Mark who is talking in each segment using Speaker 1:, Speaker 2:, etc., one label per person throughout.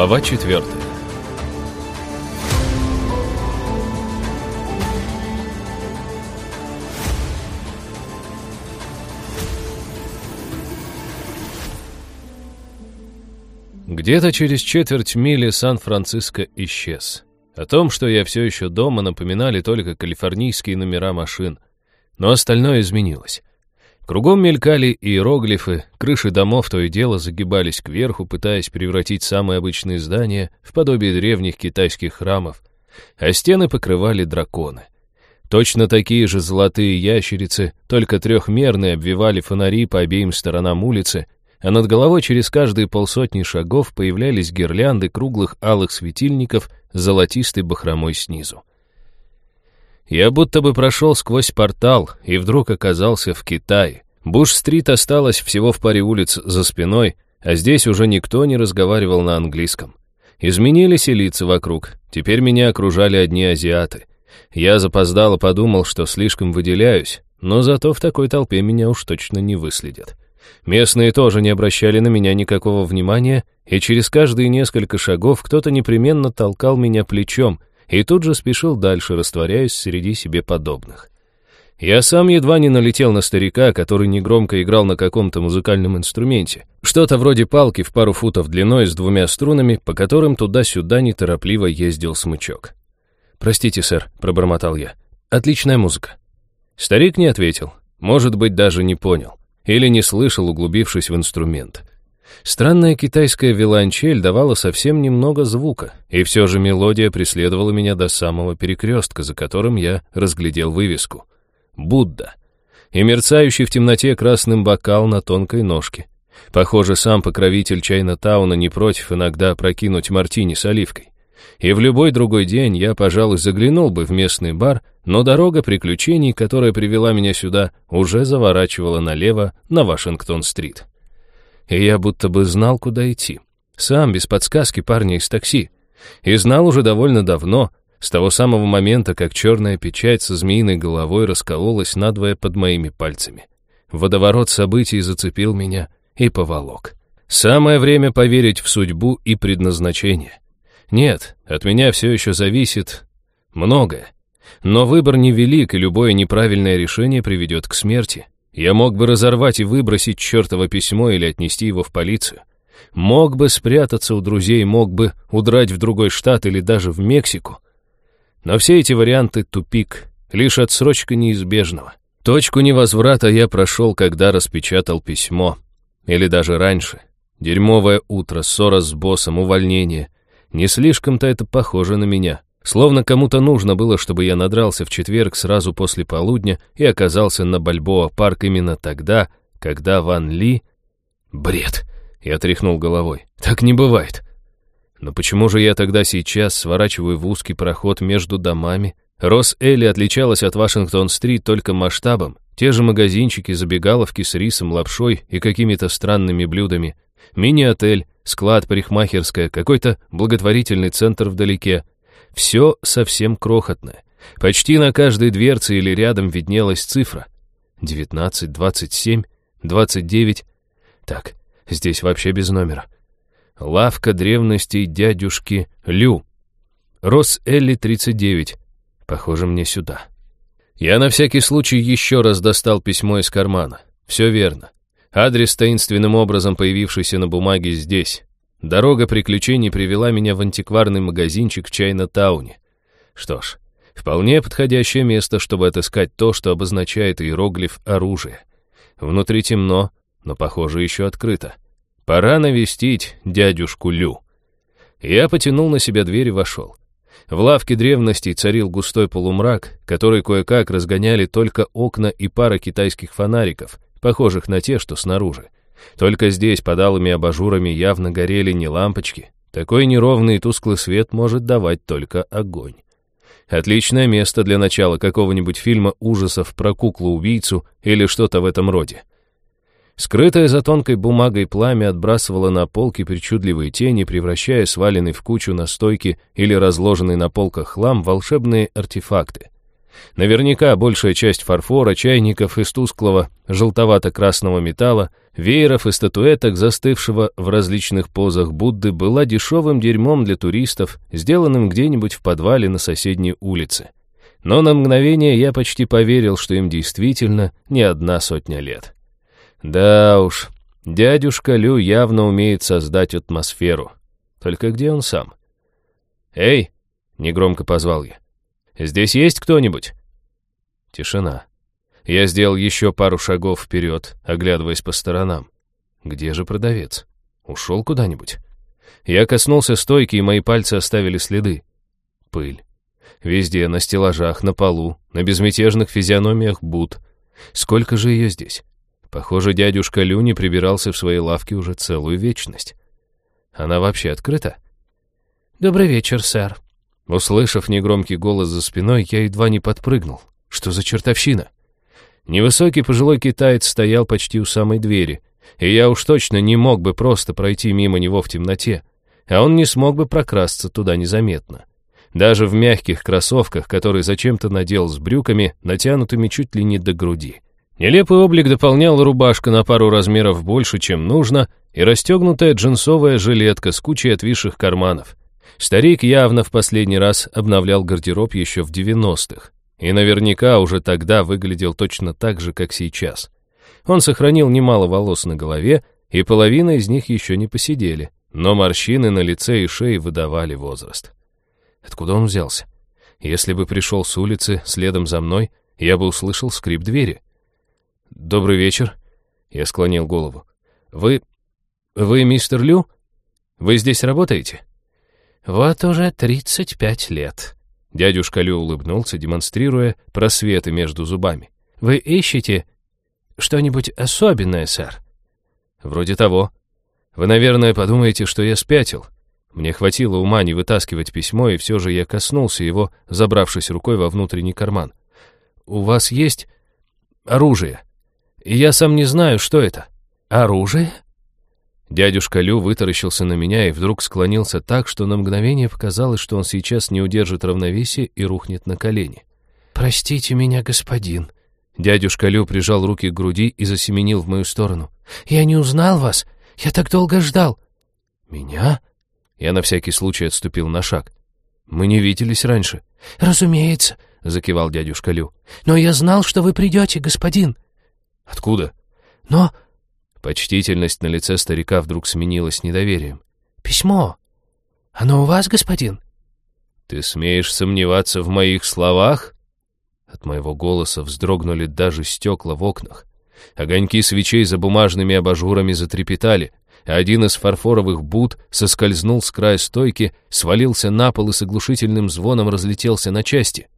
Speaker 1: Глава четвертая. Где-то через четверть мили Сан-Франциско исчез. О том, что я все еще дома, напоминали только калифорнийские номера машин. Но остальное изменилось. Кругом мелькали иероглифы, крыши домов то и дело загибались кверху, пытаясь превратить самые обычные здания в подобие древних китайских храмов, а стены покрывали драконы. Точно такие же золотые ящерицы, только трехмерные, обвивали фонари по обеим сторонам улицы, а над головой через каждые полсотни шагов появлялись гирлянды круглых алых светильников с золотистой бахромой снизу. Я будто бы прошел сквозь портал и вдруг оказался в Китае. Буш-стрит осталась всего в паре улиц за спиной, а здесь уже никто не разговаривал на английском. Изменились и лица вокруг, теперь меня окружали одни азиаты. Я запоздало подумал, что слишком выделяюсь, но зато в такой толпе меня уж точно не выследят. Местные тоже не обращали на меня никакого внимания, и через каждые несколько шагов кто-то непременно толкал меня плечом, и тут же спешил дальше, растворяясь среди себе подобных. Я сам едва не налетел на старика, который негромко играл на каком-то музыкальном инструменте. Что-то вроде палки в пару футов длиной с двумя струнами, по которым туда-сюда неторопливо ездил смычок. «Простите, сэр», — пробормотал я. «Отличная музыка». Старик не ответил, может быть, даже не понял. Или не слышал, углубившись в инструмент. Странная китайская виолончель давала совсем немного звука, и все же мелодия преследовала меня до самого перекрестка, за которым я разглядел вывеску. «Будда» и мерцающий в темноте красным бокал на тонкой ножке. Похоже, сам покровитель Чайна-тауна не против иногда прокинуть мартини с оливкой. И в любой другой день я, пожалуй, заглянул бы в местный бар, но дорога приключений, которая привела меня сюда, уже заворачивала налево на Вашингтон-стрит и я будто бы знал, куда идти. Сам, без подсказки парня из такси. И знал уже довольно давно, с того самого момента, как черная печать со змеиной головой раскололась надвое под моими пальцами. Водоворот событий зацепил меня и поволок. Самое время поверить в судьбу и предназначение. Нет, от меня все еще зависит многое. Но выбор невелик, и любое неправильное решение приведет к смерти. Я мог бы разорвать и выбросить чертово письмо или отнести его в полицию. Мог бы спрятаться у друзей, мог бы удрать в другой штат или даже в Мексику. Но все эти варианты — тупик, лишь отсрочка неизбежного. Точку невозврата я прошел, когда распечатал письмо. Или даже раньше. Дерьмовое утро, ссора с боссом, увольнение. Не слишком-то это похоже на меня. Словно кому-то нужно было, чтобы я надрался в четверг сразу после полудня и оказался на Бальбоа-парк именно тогда, когда Ван Ли... Бред! Я тряхнул головой. Так не бывает. Но почему же я тогда сейчас сворачиваю в узкий проход между домами? Рос-Элли отличалась от Вашингтон-стрит только масштабом. Те же магазинчики, забегаловки с рисом, лапшой и какими-то странными блюдами. Мини-отель, склад, парикмахерская, какой-то благотворительный центр вдалеке — все совсем крохотное. Почти на каждой дверце или рядом виднелась цифра. 19, 27, 29. Так, здесь вообще без номера. Лавка древностей дядюшки Лю. Рос Элли 39. Похоже мне сюда. Я на всякий случай еще раз достал письмо из кармана. Все верно. Адрес, таинственным образом появившийся на бумаге, здесь. Дорога приключений привела меня в антикварный магазинчик в Чайна-тауне. Что ж, вполне подходящее место, чтобы отыскать то, что обозначает иероглиф оружия. Внутри темно, но, похоже, еще открыто. Пора навестить дядюшку Лю. Я потянул на себя дверь и вошел. В лавке древностей царил густой полумрак, который кое-как разгоняли только окна и пара китайских фонариков, похожих на те, что снаружи. Только здесь под алыми абажурами явно горели не лампочки. Такой неровный и тусклый свет может давать только огонь. Отличное место для начала какого-нибудь фильма ужасов про куклу-убийцу или что-то в этом роде. Скрытое за тонкой бумагой пламя отбрасывало на полки причудливые тени, превращая сваленный в кучу на стойке или разложенный на полках хлам волшебные артефакты. Наверняка большая часть фарфора, чайников из тусклого желтовато-красного металла, вееров и статуэток, застывшего в различных позах Будды, была дешевым дерьмом для туристов, сделанным где-нибудь в подвале на соседней улице. Но на мгновение я почти поверил, что им действительно не одна сотня лет. Да уж, дядюшка Лю явно умеет создать атмосферу. Только где он сам? «Эй!» — негромко позвал я. «Здесь есть кто-нибудь?» Тишина. Я сделал еще пару шагов вперед, оглядываясь по сторонам. Где же продавец? Ушел куда-нибудь? Я коснулся стойки, и мои пальцы оставили следы. Пыль. Везде, на стеллажах, на полу, на безмятежных физиономиях Буд. Сколько же ее здесь? Похоже, дядюшка Люни прибирался в своей лавке уже целую вечность. Она вообще открыта?
Speaker 2: «Добрый вечер, сэр».
Speaker 1: Услышав негромкий голос за спиной, я едва не подпрыгнул. Что за чертовщина? Невысокий пожилой китаец стоял почти у самой двери, и я уж точно не мог бы просто пройти мимо него в темноте, а он не смог бы прокрасться туда незаметно. Даже в мягких кроссовках, которые зачем-то надел с брюками, натянутыми чуть ли не до груди. Нелепый облик дополнял рубашка на пару размеров больше, чем нужно, и расстегнутая джинсовая жилетка с кучей отвисших карманов. Старик явно в последний раз обновлял гардероб еще в 90-х. И наверняка уже тогда выглядел точно так же, как сейчас. Он сохранил немало волос на голове, и половина из них еще не посидели, но морщины на лице и шее выдавали возраст. Откуда он взялся? Если бы пришел с улицы следом за мной, я бы услышал скрип двери. «Добрый вечер», — я склонил голову. «Вы... вы мистер Лю? Вы здесь работаете?»
Speaker 2: «Вот уже тридцать пять лет».
Speaker 1: Дядюшка Лю улыбнулся, демонстрируя просветы между зубами.
Speaker 2: «Вы ищете что-нибудь особенное, сэр?»
Speaker 1: «Вроде того. Вы, наверное, подумаете, что я спятил. Мне хватило ума не вытаскивать письмо, и все же я коснулся его, забравшись рукой во внутренний карман. У вас есть оружие? И я сам не знаю, что это.
Speaker 2: Оружие?»
Speaker 1: Дядюшка Лю вытаращился на меня и вдруг склонился так, что на мгновение показалось, что он сейчас не удержит равновесие и рухнет на колени.
Speaker 2: «Простите меня, господин».
Speaker 1: Дядюшка Лю прижал руки к груди и засеменил в мою сторону.
Speaker 2: «Я не узнал вас. Я так долго ждал».
Speaker 1: «Меня?» Я на всякий случай отступил на шаг. «Мы не виделись раньше».
Speaker 2: «Разумеется», — закивал дядюшка Лю. «Но я знал, что вы придете, господин».
Speaker 1: «Откуда?»
Speaker 2: «Но
Speaker 1: Почтительность на лице старика вдруг сменилась недоверием.
Speaker 2: «Письмо. Оно у вас, господин?»
Speaker 1: «Ты смеешь сомневаться в моих словах?» От моего голоса вздрогнули даже стекла в окнах. Огоньки свечей за бумажными абажурами затрепетали, а один из фарфоровых бут соскользнул с края стойки, свалился на пол и с оглушительным звоном разлетелся на части.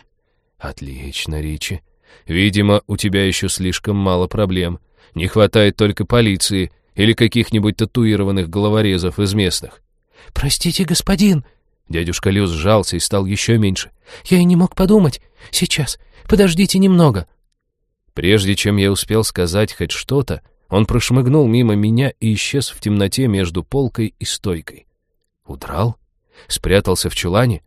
Speaker 1: «Отлично, Ричи. Видимо, у тебя еще слишком мало проблем. Не хватает только полиции или каких-нибудь татуированных головорезов из местных.
Speaker 2: «Простите, господин!»
Speaker 1: Дядюшка Лю сжался и стал еще меньше.
Speaker 2: «Я и не мог подумать. Сейчас. Подождите немного».
Speaker 1: Прежде чем я успел сказать хоть что-то, он прошмыгнул мимо меня и исчез в темноте между полкой и стойкой. Удрал? Спрятался в чулане?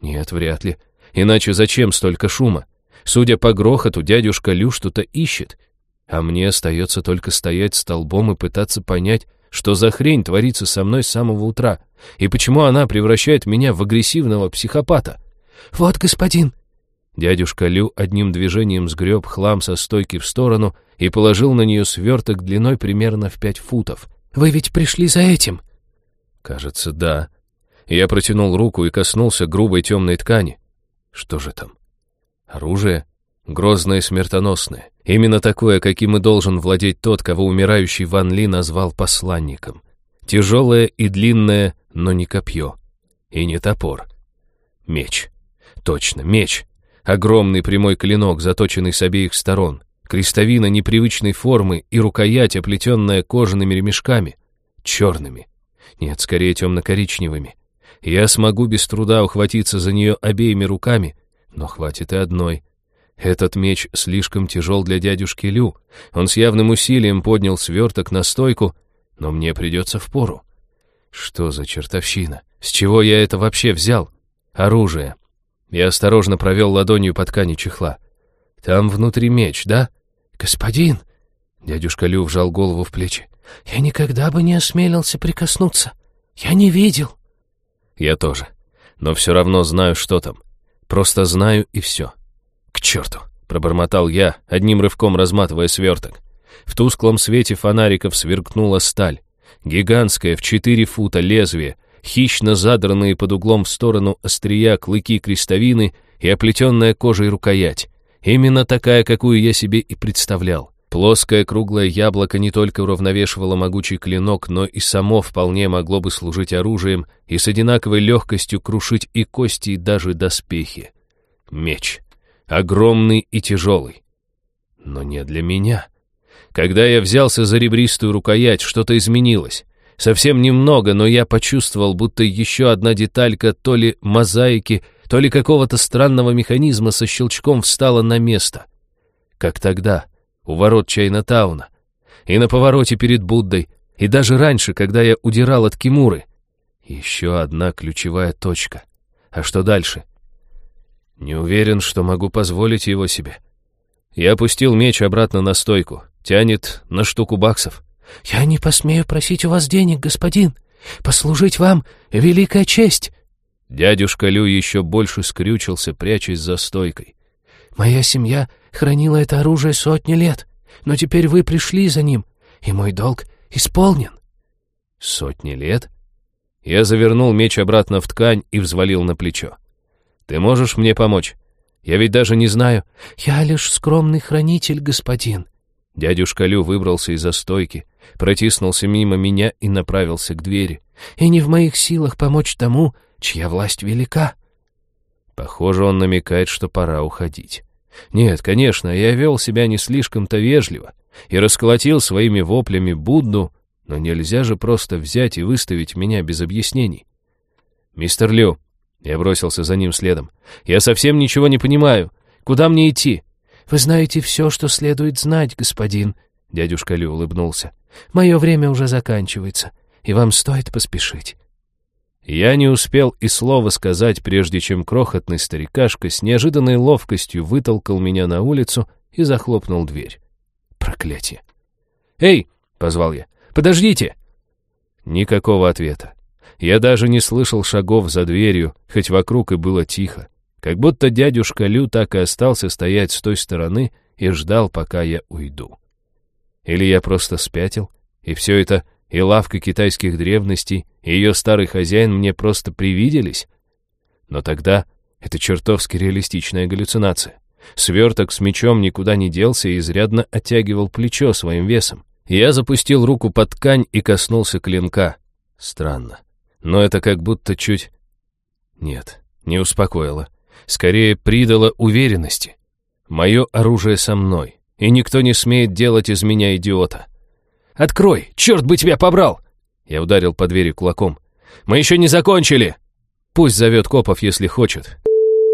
Speaker 1: Нет, вряд ли. Иначе зачем столько шума? Судя по грохоту, дядюшка Лю что-то ищет, а мне остается только стоять столбом и пытаться понять, что за хрень творится со мной с самого утра, и почему она превращает меня в агрессивного психопата.
Speaker 2: «Вот, господин!»
Speaker 1: Дядюшка Лю одним движением сгреб хлам со стойки в сторону и положил на нее сверток длиной примерно в пять футов.
Speaker 2: «Вы ведь пришли за этим?»
Speaker 1: «Кажется, да». Я протянул руку и коснулся грубой темной ткани. Что же там? Оружие? Грозное и смертоносное. Именно такое, каким и должен владеть тот, кого умирающий Ван Ли назвал посланником. Тяжелое и длинное, но не копье. И не топор. Меч. Точно, меч. Огромный прямой клинок, заточенный с обеих сторон. Крестовина непривычной формы и рукоять, оплетенная кожаными ремешками. Черными. Нет, скорее темно-коричневыми. Я смогу без труда ухватиться за нее обеими руками, но хватит и одной. Этот меч слишком тяжел для дядюшки Лю. Он с явным усилием поднял сверток на стойку, но мне придется впору. Что за чертовщина? С чего я это вообще взял? Оружие. Я осторожно провел ладонью по ткани чехла. «Там внутри меч, да?»
Speaker 2: «Господин!»
Speaker 1: Дядюшка Лю вжал голову в плечи.
Speaker 2: «Я никогда бы не осмелился прикоснуться. Я не видел».
Speaker 1: «Я тоже. Но все равно знаю, что там. Просто знаю и все». «К черту!» — пробормотал я, одним рывком разматывая сверток. В тусклом свете фонариков сверкнула сталь. Гигантское в четыре фута лезвие, хищно задранные под углом в сторону острия клыки крестовины и оплетенная кожей рукоять. Именно такая, какую я себе и представлял. Плоское круглое яблоко не только уравновешивало могучий клинок, но и само вполне могло бы служить оружием и с одинаковой легкостью крушить и кости, и даже доспехи. Меч. Огромный и тяжелый. Но не для меня. Когда я взялся за ребристую рукоять, что-то изменилось. Совсем немного, но я почувствовал, будто еще одна деталька то ли мозаики, то ли какого-то странного механизма со щелчком встала на место. Как тогда, у ворот Чайна-тауна, и на повороте перед Буддой, и даже раньше, когда я удирал от Кимуры. Еще одна ключевая точка. А что дальше? Не уверен, что могу позволить его себе. Я опустил меч обратно на стойку. Тянет на штуку баксов.
Speaker 2: «Я не посмею просить у вас денег, господин. Послужить вам — великая честь».
Speaker 1: Дядюшка Лю еще больше скрючился, прячась за стойкой.
Speaker 2: «Моя семья хранила это оружие сотни лет, но теперь вы пришли за ним, и мой долг исполнен».
Speaker 1: «Сотни лет?» Я завернул меч обратно в ткань и взвалил на плечо. «Ты можешь мне помочь? Я ведь даже не знаю...»
Speaker 2: «Я лишь скромный хранитель, господин».
Speaker 1: Дядюшка Лю выбрался из-за стойки, протиснулся мимо меня и направился к двери.
Speaker 2: «И не в моих силах помочь тому, чья власть велика».
Speaker 1: Похоже, он намекает, что пора уходить. Нет, конечно, я вел себя не слишком-то вежливо и расколотил своими воплями Будду, но нельзя же просто взять и выставить меня без объяснений. «Мистер Лю», я бросился за ним следом. «Я совсем ничего не понимаю. Куда мне идти?»
Speaker 2: «Вы знаете все, что следует знать, господин», — дядюшка Лю улыбнулся. «Мое время уже заканчивается, и вам стоит поспешить».
Speaker 1: Я не успел и слова сказать, прежде чем крохотный старикашка с неожиданной ловкостью вытолкал меня на улицу и захлопнул дверь. Проклятие. «Эй!» — позвал я. «Подождите!» Никакого ответа. Я даже не слышал шагов за дверью, хоть вокруг и было тихо. Как будто дядюшка Лю так и остался стоять с той стороны и ждал, пока я уйду. Или я просто спятил, и все это, и лавка китайских древностей, и ее старый хозяин мне просто привиделись? Но тогда это чертовски реалистичная галлюцинация. Сверток с мечом никуда не делся и изрядно оттягивал плечо своим весом. Я запустил руку под ткань и коснулся клинка. Странно но это как будто чуть... Нет, не успокоило. Скорее, придало уверенности. Мое оружие со мной, и никто не смеет делать из меня идиота. «Открой! Черт бы тебя побрал!» Я ударил по двери кулаком. «Мы еще не закончили!» Пусть зовет копов, если хочет.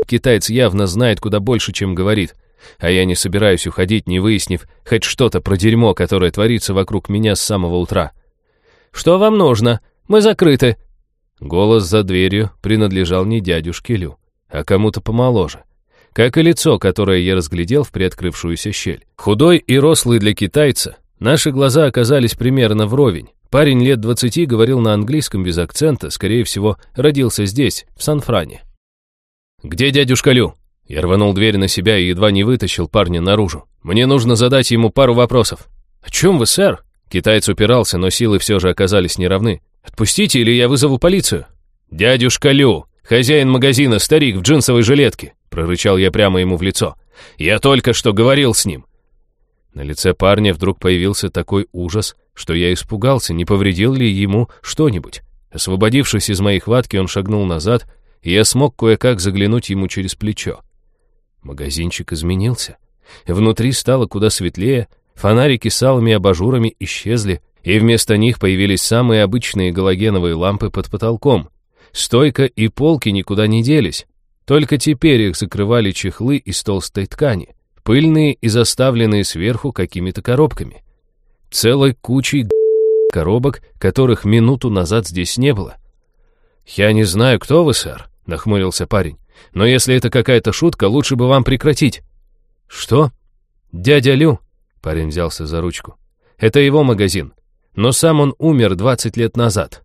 Speaker 1: Китаец явно знает куда больше, чем говорит. А я не собираюсь уходить, не выяснив хоть что-то про дерьмо, которое творится вокруг меня с самого утра. «Что вам нужно? Мы закрыты!» Голос за дверью принадлежал не дядюшке Лю, а кому-то помоложе. Как и лицо, которое я разглядел в приоткрывшуюся щель. Худой и рослый для китайца, наши глаза оказались примерно вровень. Парень лет двадцати говорил на английском без акцента, скорее всего, родился здесь, в Сан-Фране. «Где дядюшка Лю?» Я рванул дверь на себя и едва не вытащил парня наружу. «Мне нужно задать ему пару вопросов». «О чем вы, сэр?» Китаец упирался, но силы все же оказались неравны. «Отпустите, или я вызову полицию». «Дядюшка Лю, хозяин магазина, старик в джинсовой жилетке», прорычал я прямо ему в лицо. «Я только что говорил с ним». На лице парня вдруг появился такой ужас, что я испугался, не повредил ли ему что-нибудь. Освободившись из моей хватки, он шагнул назад, и я смог кое-как заглянуть ему через плечо. Магазинчик изменился. Внутри стало куда светлее, фонарики с алыми абажурами исчезли, и вместо них появились самые обычные галогеновые лампы под потолком. Стойка и полки никуда не делись, только теперь их закрывали чехлы из толстой ткани, пыльные и заставленные сверху какими-то коробками. Целой кучей коробок, которых минуту назад здесь не было. «Я не знаю, кто вы, сэр», — нахмурился парень. Но если это какая-то шутка, лучше бы вам прекратить». «Что?» «Дядя Лю», — парень взялся за ручку. «Это его магазин. Но сам он умер 20 лет назад.